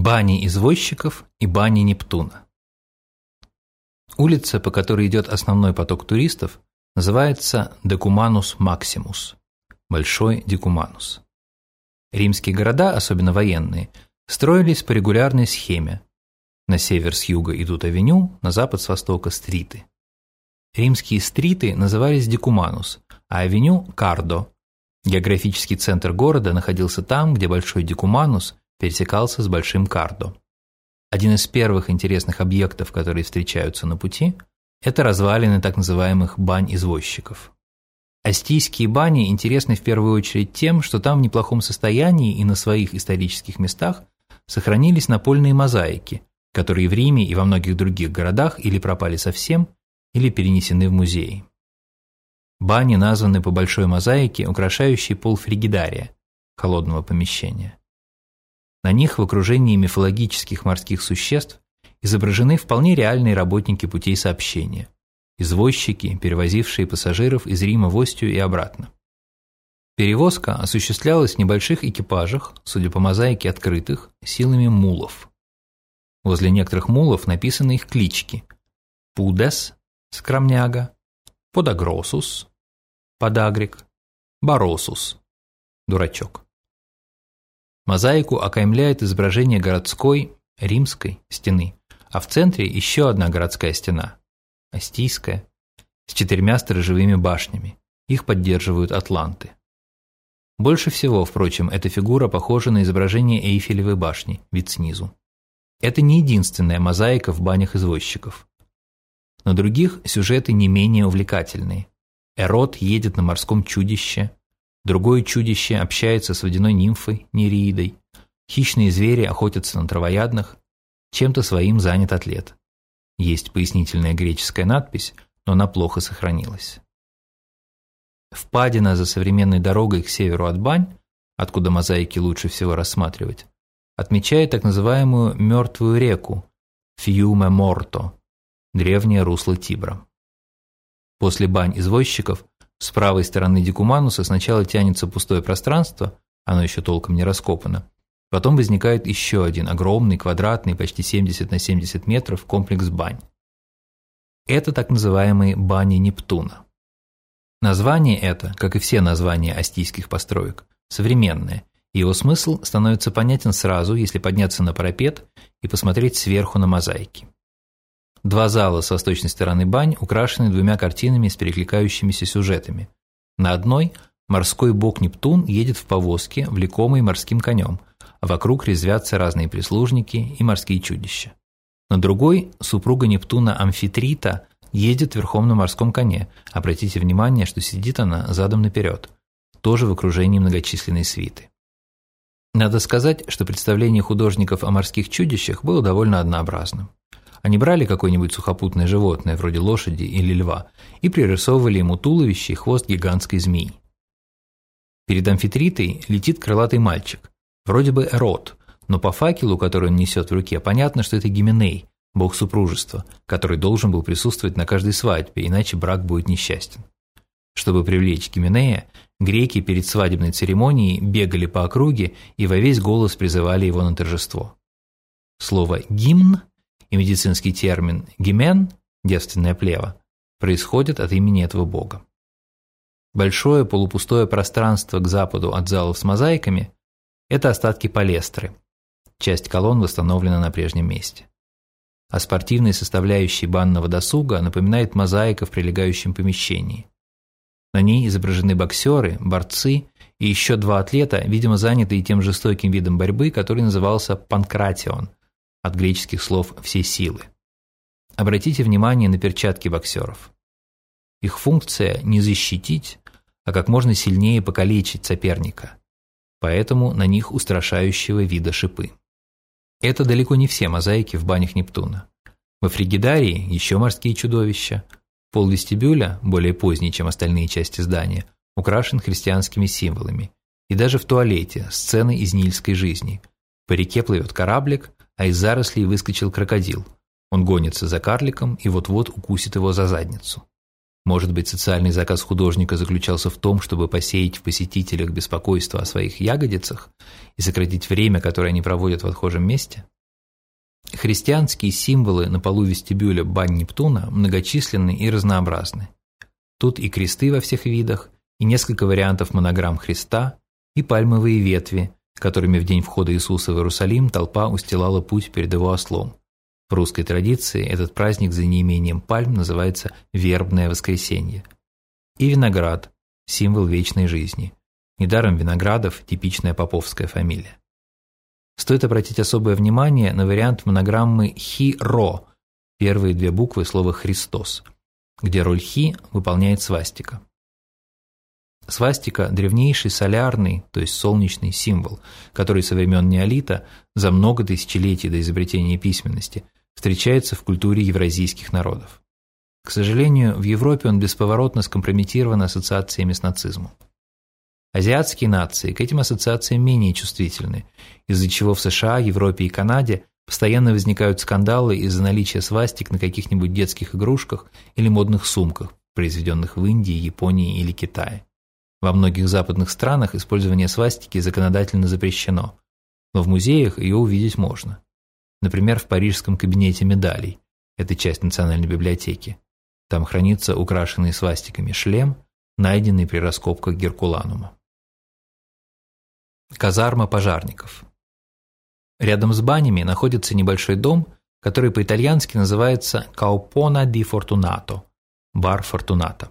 Бани извозчиков и бани Нептуна. Улица, по которой идет основной поток туристов, называется Декуманус Максимус – Большой Декуманус. Римские города, особенно военные, строились по регулярной схеме. На север с юга идут авеню, на запад с востока – стриты. Римские стриты назывались Декуманус, а авеню – Кардо. Географический центр города находился там, где Большой Декуманус пересекался с Большим Кардо. Один из первых интересных объектов, которые встречаются на пути, это развалины так называемых бань-извозчиков. Астийские бани интересны в первую очередь тем, что там в неплохом состоянии и на своих исторических местах сохранились напольные мозаики, которые в Риме и во многих других городах или пропали совсем, или перенесены в музеи. Бани названы по большой мозаике, украшающей пол фригидария, холодного помещения. На них в окружении мифологических морских существ изображены вполне реальные работники путей сообщения – извозчики, перевозившие пассажиров из Рима в Остию и обратно. Перевозка осуществлялась в небольших экипажах, судя по мозаике открытых, силами мулов. Возле некоторых мулов написаны их клички – Пудес – скромняга, Подагросус – подагрик, Баросус – дурачок. Мозаику окаймляет изображение городской, римской стены, а в центре еще одна городская стена – Астийская, с четырьмя сторожевыми башнями. Их поддерживают атланты. Больше всего, впрочем, эта фигура похожа на изображение Эйфелевой башни, вид снизу. Это не единственная мозаика в банях извозчиков. На других сюжеты не менее увлекательные. Эрот едет на морском чудище, Другое чудище общается с водяной нимфой, Нереидой. Хищные звери охотятся на травоядных. Чем-то своим занят атлет. Есть пояснительная греческая надпись, но она плохо сохранилась. Впадина за современной дорогой к северу от Бань, откуда мозаики лучше всего рассматривать, отмечает так называемую «мертвую реку» Фьюме Морто, древнее русло Тибра. После бань извозчиков с правой стороны Дикумануса сначала тянется пустое пространство, оно еще толком не раскопано. Потом возникает еще один огромный, квадратный, почти 70 на 70 метров комплекс бань. Это так называемые бани Нептуна. Название это, как и все названия астийских построек, современное, и его смысл становится понятен сразу, если подняться на парапет и посмотреть сверху на мозаики. Два зала с восточной стороны бань украшены двумя картинами с перекликающимися сюжетами. На одной морской бог Нептун едет в повозке, влекомой морским конем, а вокруг резвятся разные прислужники и морские чудища. На другой супруга Нептуна Амфитрита едет верхом на морском коне. Обратите внимание, что сидит она задом наперед, тоже в окружении многочисленной свиты. Надо сказать, что представление художников о морских чудищах было довольно однообразным. Они брали какое-нибудь сухопутное животное, вроде лошади или льва, и пририсовывали ему туловище и хвост гигантской змеи. Перед амфитритой летит крылатый мальчик, вроде бы Эрот, но по факелу, который он несет в руке, понятно, что это Гименей, бог супружества, который должен был присутствовать на каждой свадьбе, иначе брак будет несчастен. Чтобы привлечь Гименея, греки перед свадебной церемонией бегали по округе и во весь голос призывали его на торжество. Слово «гимн» и медицинский термин «гимен» – девственное плево – происходит от имени этого бога. Большое полупустое пространство к западу от залов с мозаиками – это остатки палестры. Часть колонн восстановлена на прежнем месте. А спортивной составляющей банного досуга напоминает мозаика в прилегающем помещении. На ней изображены боксеры, борцы и еще два атлета, видимо, занятые тем жестоким видом борьбы, который назывался панкратион, от греческих слов «все силы». Обратите внимание на перчатки боксеров. Их функция не защитить, а как можно сильнее покалечить соперника. Поэтому на них устрашающего вида шипы. Это далеко не все мозаики в банях Нептуна. Во Фригидарии еще морские чудовища. Пол вестибюля, более поздний, чем остальные части здания, украшен христианскими символами. И даже в туалете сцены из нильской жизни. По реке плывет кораблик, а из зарослей выскочил крокодил. Он гонится за карликом и вот-вот укусит его за задницу. Может быть, социальный заказ художника заключался в том, чтобы посеять в посетителях беспокойство о своих ягодицах и сократить время, которое они проводят в отхожем месте? Христианские символы на полу вестибюля бань Нептуна многочисленны и разнообразны. Тут и кресты во всех видах, и несколько вариантов монограмм Христа, и пальмовые ветви, которыми в день входа Иисуса в Иерусалим толпа устилала путь перед его ослом. В русской традиции этот праздник за неимением пальм называется «Вербное воскресенье». И виноград – символ вечной жизни. Недаром Виноградов – типичная поповская фамилия. Стоит обратить особое внимание на вариант монограммы «Хи-Ро» – первые две буквы слова «Христос», где роль «Хи» выполняет свастика. Свастика – древнейший солярный, то есть солнечный символ, который со времен неолита, за много тысячелетий до изобретения письменности, встречается в культуре евразийских народов. К сожалению, в Европе он бесповоротно скомпрометирован ассоциациями с нацизмом. Азиатские нации к этим ассоциациям менее чувствительны, из-за чего в США, Европе и Канаде постоянно возникают скандалы из-за наличия свастик на каких-нибудь детских игрушках или модных сумках, произведенных в Индии, Японии или Китае. Во многих западных странах использование свастики законодательно запрещено, но в музеях ее увидеть можно. Например, в Парижском кабинете медалей, это часть Национальной библиотеки. Там хранится украшенный свастиками шлем, найденный при раскопках Геркуланума. Казарма пожарников. Рядом с банями находится небольшой дом, который по-итальянски называется Каупона ди Фортунато – бар Фортуната.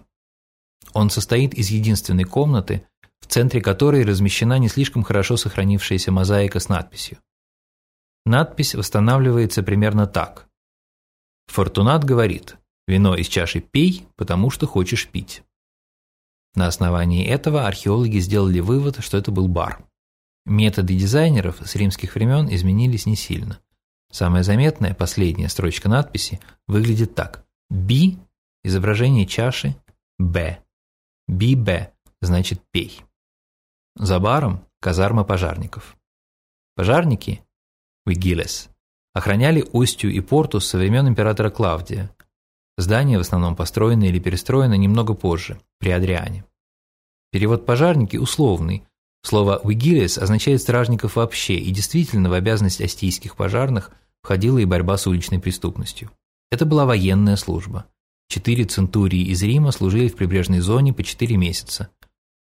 Он состоит из единственной комнаты, в центре которой размещена не слишком хорошо сохранившаяся мозаика с надписью. Надпись восстанавливается примерно так. Фортунат говорит «Вино из чаши пей, потому что хочешь пить». На основании этого археологи сделали вывод, что это был бар. Методы дизайнеров с римских времен изменились не сильно. Самая заметная, последняя строчка надписи выглядит так. «Би» – изображение чаши, «Б». «Би-Б» значит «пей». За баром – казарма пожарников. Пожарники – вигилес – охраняли Остию и Порту со времен императора Клавдия. Здание в основном построено или перестроено немного позже, при Адриане. Перевод «пожарники» условный, Слово «вигилис» означает стражников вообще, и действительно в обязанность астийских пожарных входила и борьба с уличной преступностью. Это была военная служба. Четыре центурии из Рима служили в прибрежной зоне по четыре месяца.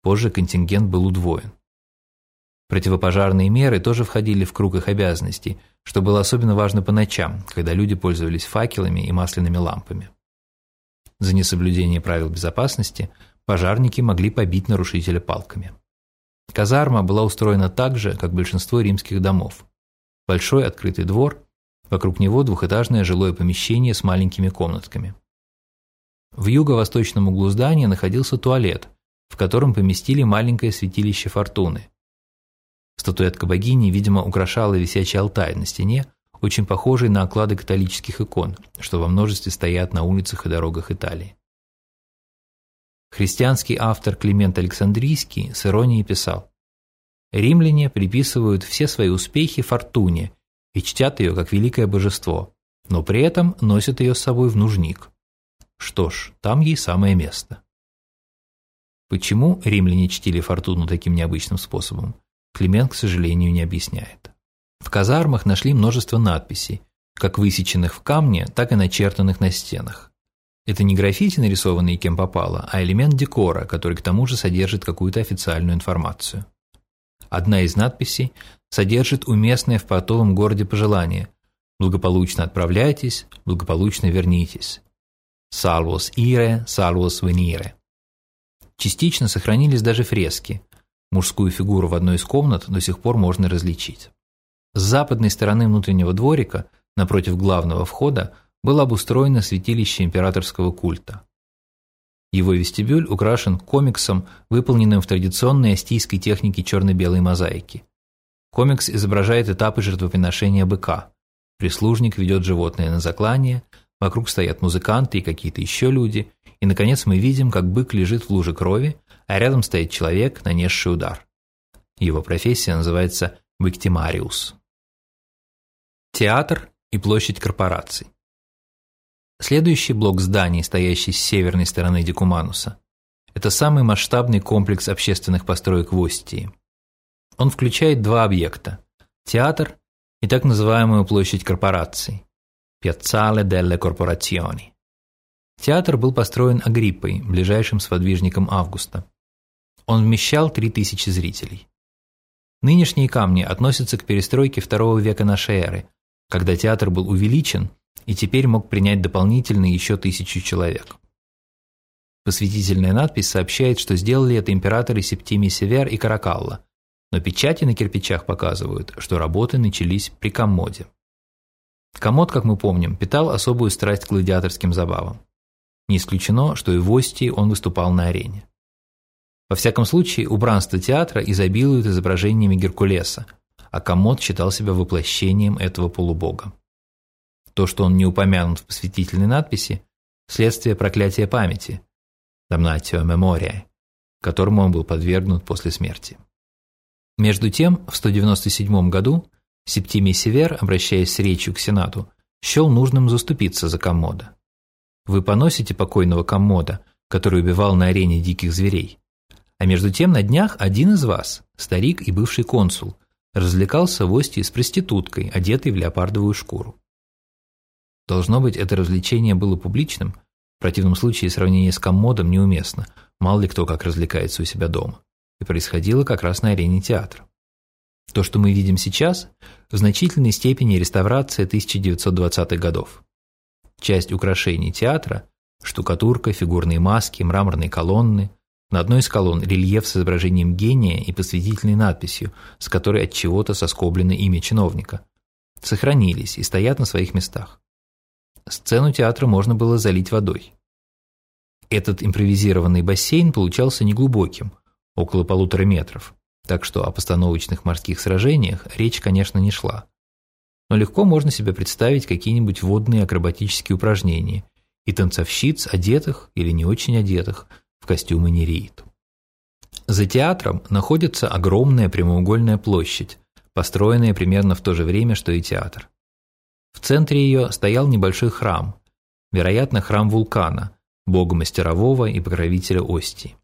Позже контингент был удвоен. Противопожарные меры тоже входили в круг их обязанностей, что было особенно важно по ночам, когда люди пользовались факелами и масляными лампами. За несоблюдение правил безопасности пожарники могли побить нарушителя палками. Казарма была устроена так же, как большинство римских домов. Большой открытый двор, вокруг него двухэтажное жилое помещение с маленькими комнатками. В юго-восточном углу здания находился туалет, в котором поместили маленькое святилище Фортуны. Статуэтка богини, видимо, украшала висячий алтарь на стене, очень похожий на оклады католических икон, что во множестве стоят на улицах и дорогах Италии. Христианский автор Климент Александрийский с иронией писал «Римляне приписывают все свои успехи фортуне и чтят ее как великое божество, но при этом носят ее с собой в нужник. Что ж, там ей самое место». Почему римляне чтили фортуну таким необычным способом, Климент, к сожалению, не объясняет. В казармах нашли множество надписей, как высеченных в камне, так и начертанных на стенах. Это не граффити, нарисованные кем попало, а элемент декора, который к тому же содержит какую-то официальную информацию. Одна из надписей содержит уместное в портовом городе пожелание «Благополучно отправляйтесь, благополучно вернитесь». «Salvos ire, salvos venire». Частично сохранились даже фрески. Мужскую фигуру в одной из комнат до сих пор можно различить. С западной стороны внутреннего дворика, напротив главного входа, было обустроено святилище императорского культа. Его вестибюль украшен комиксом, выполненным в традиционной астийской технике черно-белой мозаики. Комикс изображает этапы жертвоприношения быка. Прислужник ведет животное на заклание, вокруг стоят музыканты и какие-то еще люди, и, наконец, мы видим, как бык лежит в луже крови, а рядом стоит человек, нанесший удар. Его профессия называется «виктимариус». Театр и площадь корпораций. Следующий блок зданий, стоящий с северной стороны Декумануса, это самый масштабный комплекс общественных построек в Остии. Он включает два объекта – театр и так называемую площадь корпораций – Piazzale delle Corporazioni. Театр был построен Агриппой, ближайшим сподвижником Августа. Он вмещал 3000 зрителей. Нынешние камни относятся к перестройке II века нашей эры, когда театр был увеличен и теперь мог принять дополнительно еще тысячу человек. Посвятительная надпись сообщает, что сделали это императоры Септимий Север и Каракалла, но печати на кирпичах показывают, что работы начались при коммоде. Комод, как мы помним, питал особую страсть к гладиаторским забавам. Не исключено, что и в Остии он выступал на арене. Во всяком случае, убранство театра изобилует изображениями Геркулеса, а Комод считал себя воплощением этого полубога. То, что он не упомянут в посвятительной надписи – следствие проклятия памяти – «damnatio memoria», которому он был подвергнут после смерти. Между тем, в 197 году Септимий Север, обращаясь с речью к Сенату, счел нужным заступиться за Коммода. Вы поносите покойного Коммода, который убивал на арене диких зверей. А между тем на днях один из вас, старик и бывший консул, развлекался в Ости с проституткой, одетой в леопардовую шкуру. Должно быть, это развлечение было публичным, в противном случае сравнение с коммодом неуместно, мало ли кто как развлекается у себя дома. И происходило как раз на арене театра. То, что мы видим сейчас, в значительной степени реставрация 1920-х годов. Часть украшений театра – штукатурка, фигурные маски, мраморные колонны. На одной из колонн рельеф с изображением гения и посвятительной надписью, с которой от чего-то соскоблено имя чиновника. Сохранились и стоят на своих местах. Сцену театра можно было залить водой. Этот импровизированный бассейн получался неглубоким, около полутора метров, так что о постановочных морских сражениях речь, конечно, не шла но легко можно себе представить какие-нибудь водные акробатические упражнения и танцовщиц, одетых или не очень одетых, в костюмы нереид. За театром находится огромная прямоугольная площадь, построенная примерно в то же время, что и театр. В центре ее стоял небольшой храм, вероятно, храм вулкана, бога мастерового и покровителя Остии.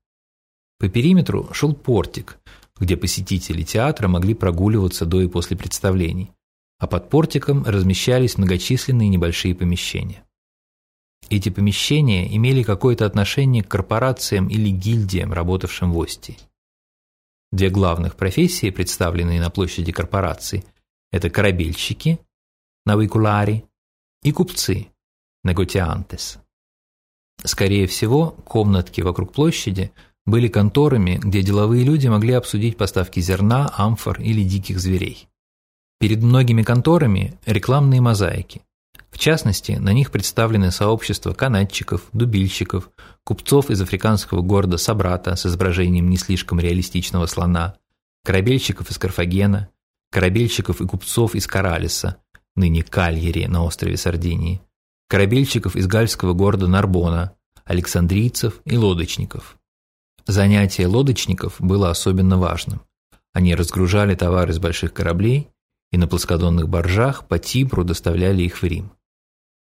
По периметру шел портик, где посетители театра могли прогуливаться до и после представлений, а под портиком размещались многочисленные небольшие помещения. Эти помещения имели какое-то отношение к корпорациям или гильдиям, работавшим в Ости. Две главных профессии, представленные на площади корпораций, это корабельщики, навикулари, и купцы, неготиантес. Скорее всего, комнатки вокруг площади были конторами, где деловые люди могли обсудить поставки зерна, амфор или диких зверей. Перед многими конторами рекламные мозаики. В частности, на них представлены сообщества канатчиков, дубильщиков, купцов из африканского города Сабрата с изображением не слишком реалистичного слона, корабельщиков из Карфагена, корабельщиков и купцов из Каралиса, ныне Кальери на острове Сардинии, корабельщиков из гальского города Нарбона, александрийцев и лодочников. Занятие лодочников было особенно важным. Они разгружали товары с больших кораблей и на плоскодонных баржах по Тибру доставляли их в Рим.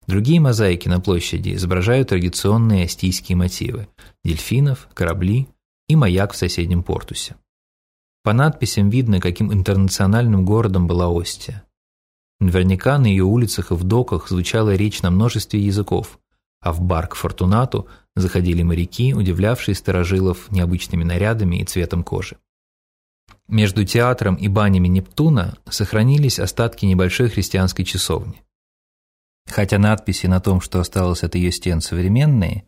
Другие мозаики на площади изображают традиционные астийские мотивы – дельфинов, корабли и маяк в соседнем Портусе. По надписям видно, каким интернациональным городом была Остия. Наверняка на ее улицах и в доках звучала речь на множестве языков, а в бар к Фортунату заходили моряки, удивлявшие старожилов необычными нарядами и цветом кожи. Между театром и банями Нептуна сохранились остатки небольшой христианской часовни. Хотя надписи на том, что осталось от ее стен современные,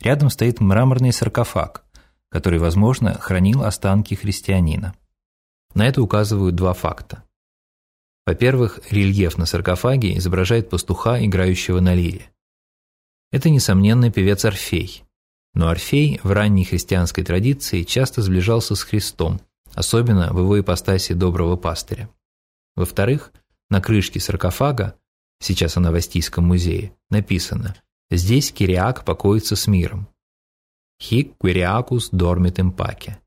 рядом стоит мраморный саркофаг, который, возможно, хранил останки христианина. На это указывают два факта. Во-первых, рельеф на саркофаге изображает пастуха, играющего на лире. Это, несомненно, певец Орфей. Но Орфей в ранней христианской традиции часто сближался с Христом особенно в его ипостаси доброго пастыря. Во-вторых, на крышке саркофага, сейчас она в Астийском музее, написано «Здесь Кириак покоится с миром». «Хик Кириакус дормит им паке».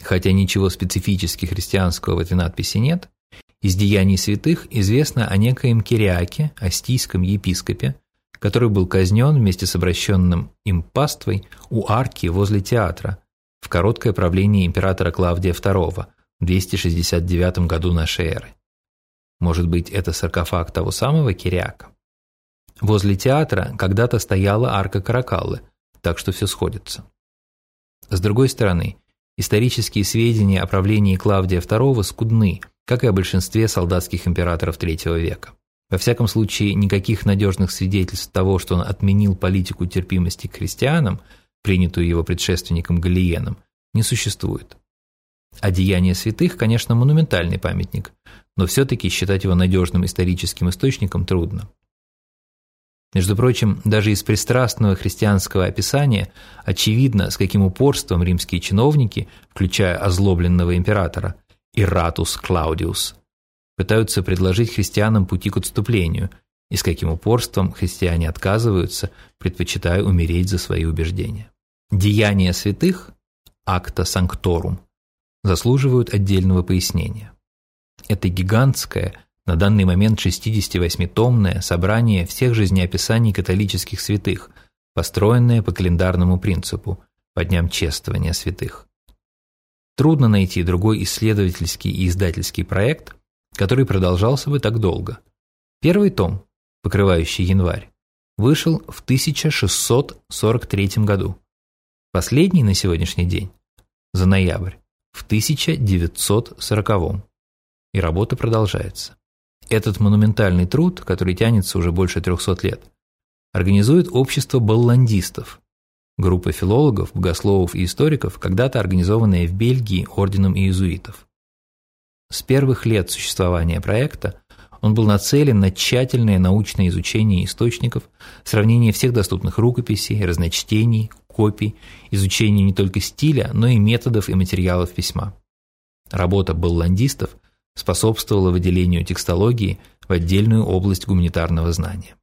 Хотя ничего специфически христианского в этой надписи нет, из деяний святых известно о некоем Кириаке, астийском епископе, который был казнен вместе с обращенным им паствой у арки возле театра в короткое правление императора Клавдия II в 269 году нашей эры. Может быть, это саркофаг того самого Кириака? Возле театра когда-то стояла арка Каракаллы, так что все сходится. С другой стороны, исторические сведения о правлении Клавдия II скудны, как и о большинстве солдатских императоров III века. Во всяком случае, никаких надежных свидетельств того, что он отменил политику терпимости к христианам, принятую его предшественником Галиеном, не существует. А деяния святых, конечно, монументальный памятник, но все-таки считать его надежным историческим источником трудно. Между прочим, даже из пристрастного христианского описания очевидно, с каким упорством римские чиновники, включая озлобленного императора, Иратус Клаудиус, пытаются предложить христианам пути к отступлению, и с каким упорством христиане отказываются, предпочитая умереть за свои убеждения. Деяния святых, акта санкторум, заслуживают отдельного пояснения. Это гигантское, на данный момент 68-томное собрание всех жизнеописаний католических святых, построенное по календарному принципу, по дням чествования святых. Трудно найти другой исследовательский и издательский проект, который продолжался бы так долго. Первый том, покрывающий январь, вышел в 1643 году. Последний на сегодняшний день, за ноябрь, в 1940 и работа продолжается. Этот монументальный труд, который тянется уже больше 300 лет, организует общество балландистов, группа филологов, богословов и историков, когда-то организованная в Бельгии орденом иезуитов. С первых лет существования проекта он был нацелен на тщательное научное изучение источников, сравнение всех доступных рукописей, разночтений, копий, изучение не только стиля, но и методов и материалов письма. Работа балландистов способствовала выделению текстологии в отдельную область гуманитарного знания.